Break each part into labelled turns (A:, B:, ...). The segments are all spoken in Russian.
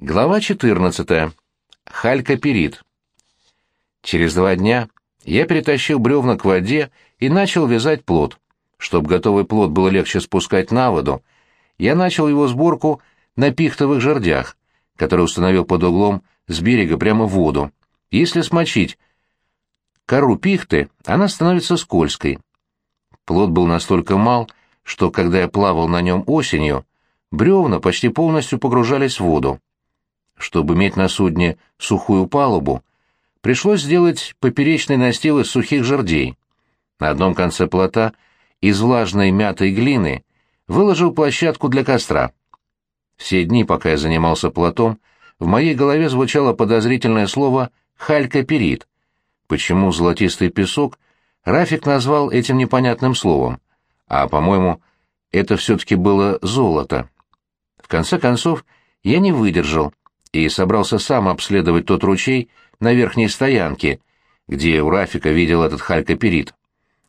A: Глава 14. Халька-перит. Через два дня я перетащил бревна к воде и начал вязать плод. Чтобы готовый плод было легче спускать на воду, я начал его сборку на пихтовых жердях, которые установил под углом с берега прямо в воду. Если смочить кору пихты, она становится скользкой. Плод был настолько мал, что когда я плавал на нем осенью, бревна почти полностью погружались в воду. Чтобы иметь на судне сухую палубу, пришлось сделать поперечный настил из сухих жердей. На одном конце плота из влажной мятой глины выложил площадку для костра. Все дни, пока я занимался плотом, в моей голове звучало подозрительное слово «халькоперит». Почему золотистый песок Рафик назвал этим непонятным словом? А, по-моему, это все-таки было золото. В конце концов, я не выдержал и собрался сам обследовать тот ручей на верхней стоянке, где у Рафика видел этот халькоперит.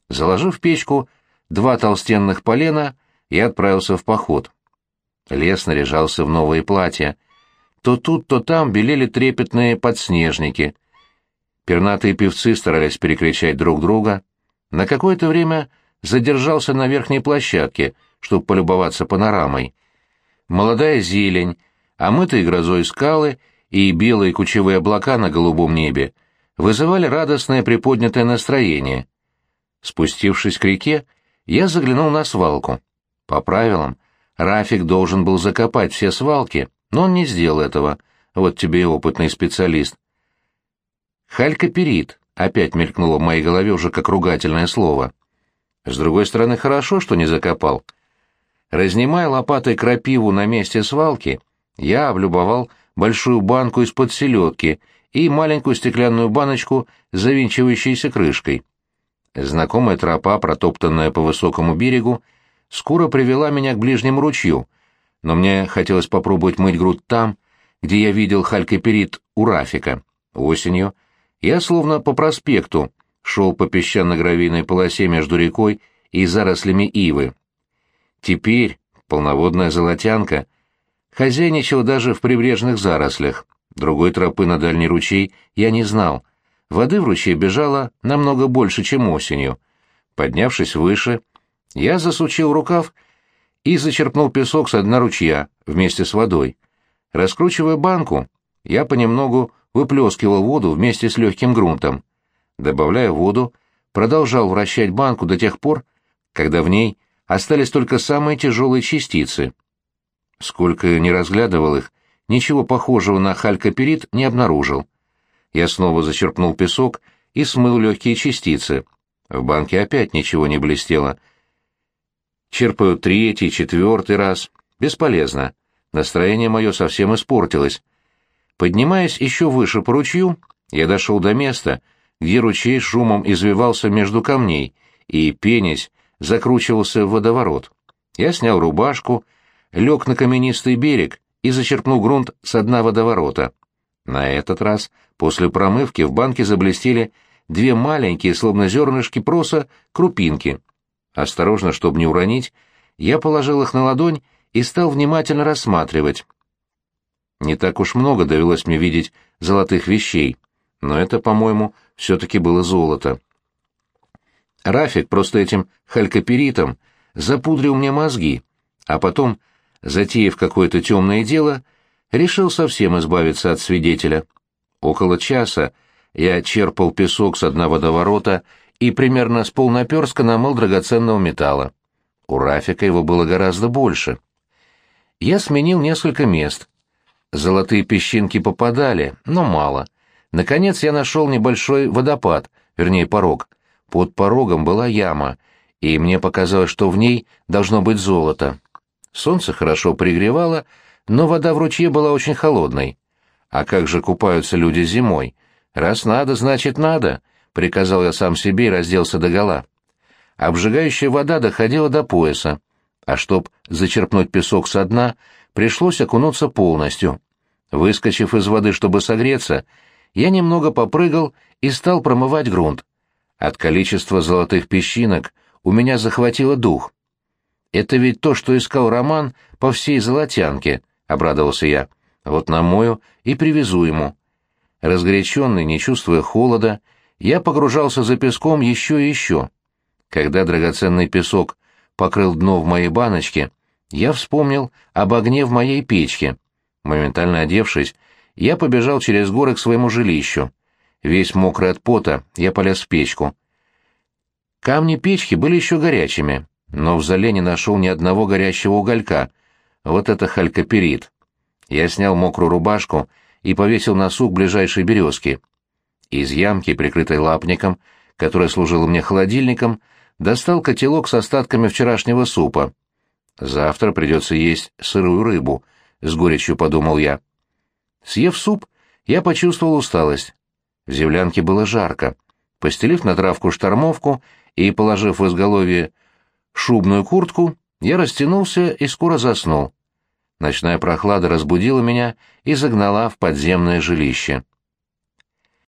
A: Заложив печку два толстенных полена, я отправился в поход. Лес наряжался в новые платья. То тут, то там белели трепетные подснежники. Пернатые певцы старались перекричать друг друга. На какое-то время задержался на верхней площадке, чтобы полюбоваться панорамой. Молодая зелень, омытые грозой скалы и белые кучевые облака на голубом небе вызывали радостное приподнятое настроение. Спустившись к реке, я заглянул на свалку. По правилам, Рафик должен был закопать все свалки, но он не сделал этого. Вот тебе и опытный специалист. Халькоперит опять мелькнуло в моей голове уже как ругательное слово. С другой стороны, хорошо, что не закопал. Разнимая лопатой крапиву на месте свалки, я облюбовал большую банку из-под селедки и маленькую стеклянную баночку с завинчивающейся крышкой. Знакомая тропа, протоптанная по высокому берегу, скоро привела меня к ближнему ручью, но мне хотелось попробовать мыть грудь там, где я видел халькоперит у Рафика. Осенью я словно по проспекту шел по песчано-гравийной полосе между рекой и зарослями ивы. Теперь полноводная золотянка хозяйничал даже в прибрежных зарослях. Другой тропы на дальний ручей я не знал. Воды в ручье бежало намного больше, чем осенью. Поднявшись выше, я засучил рукав и зачерпнул песок с дна ручья вместе с водой. Раскручивая банку, я понемногу выплескивал воду вместе с легким грунтом. Добавляя воду, продолжал вращать банку до тех пор, когда в ней остались только самые тяжелые частицы — Сколько не разглядывал их, ничего похожего на халькоперит не обнаружил. Я снова зачерпнул песок и смыл легкие частицы. В банке опять ничего не блестело. Черпаю третий, четвертый раз. Бесполезно. Настроение мое совсем испортилось. Поднимаясь еще выше по ручью, я дошел до места, где ручей шумом извивался между камней и, пенясь, закручивался в водоворот. Я снял рубашку лег на каменистый берег и зачерпнул грунт с дна водоворота. На этот раз, после промывки, в банке заблестели две маленькие, словно зернышки проса, крупинки. Осторожно, чтобы не уронить, я положил их на ладонь и стал внимательно рассматривать. Не так уж много довелось мне видеть золотых вещей, но это, по-моему, все-таки было золото. Рафик просто этим халькоперитом запудрил мне мозги, а потом затеяв какое-то темное дело, решил совсем избавиться от свидетеля. Около часа я черпал песок с дна водоворота и примерно с полнаперска намыл драгоценного металла. У Рафика его было гораздо больше. Я сменил несколько мест. Золотые песчинки попадали, но мало. Наконец я нашел небольшой водопад, вернее порог. Под порогом была яма, и мне показалось, что в ней должно быть золото. Солнце хорошо пригревало, но вода в ручье была очень холодной. А как же купаются люди зимой? Раз надо, значит надо, приказал я сам себе и разделся догола. Обжигающая вода доходила до пояса, а чтоб зачерпнуть песок со дна, пришлось окунуться полностью. Выскочив из воды, чтобы согреться, я немного попрыгал и стал промывать грунт. От количества золотых песчинок у меня захватило дух. Это ведь то, что искал Роман по всей Золотянке, — обрадовался я. Вот намою и привезу ему. Разгоряченный, не чувствуя холода, я погружался за песком еще и еще. Когда драгоценный песок покрыл дно в моей баночке, я вспомнил об огне в моей печке. Моментально одевшись, я побежал через горы к своему жилищу. Весь мокрый от пота, я полез в печку. Камни печки были еще горячими, но в зале не нашел ни одного горящего уголька. Вот это халькоперит. Я снял мокрую рубашку и повесил на сук ближайшей березки. Из ямки, прикрытой лапником, которая служила мне холодильником, достал котелок с остатками вчерашнего супа. Завтра придется есть сырую рыбу, — с горечью подумал я. Съев суп, я почувствовал усталость. В землянке было жарко. Постелив на травку штормовку и положив в изголовье шубную куртку, я растянулся и скоро заснул. Ночная прохлада разбудила меня и загнала в подземное жилище.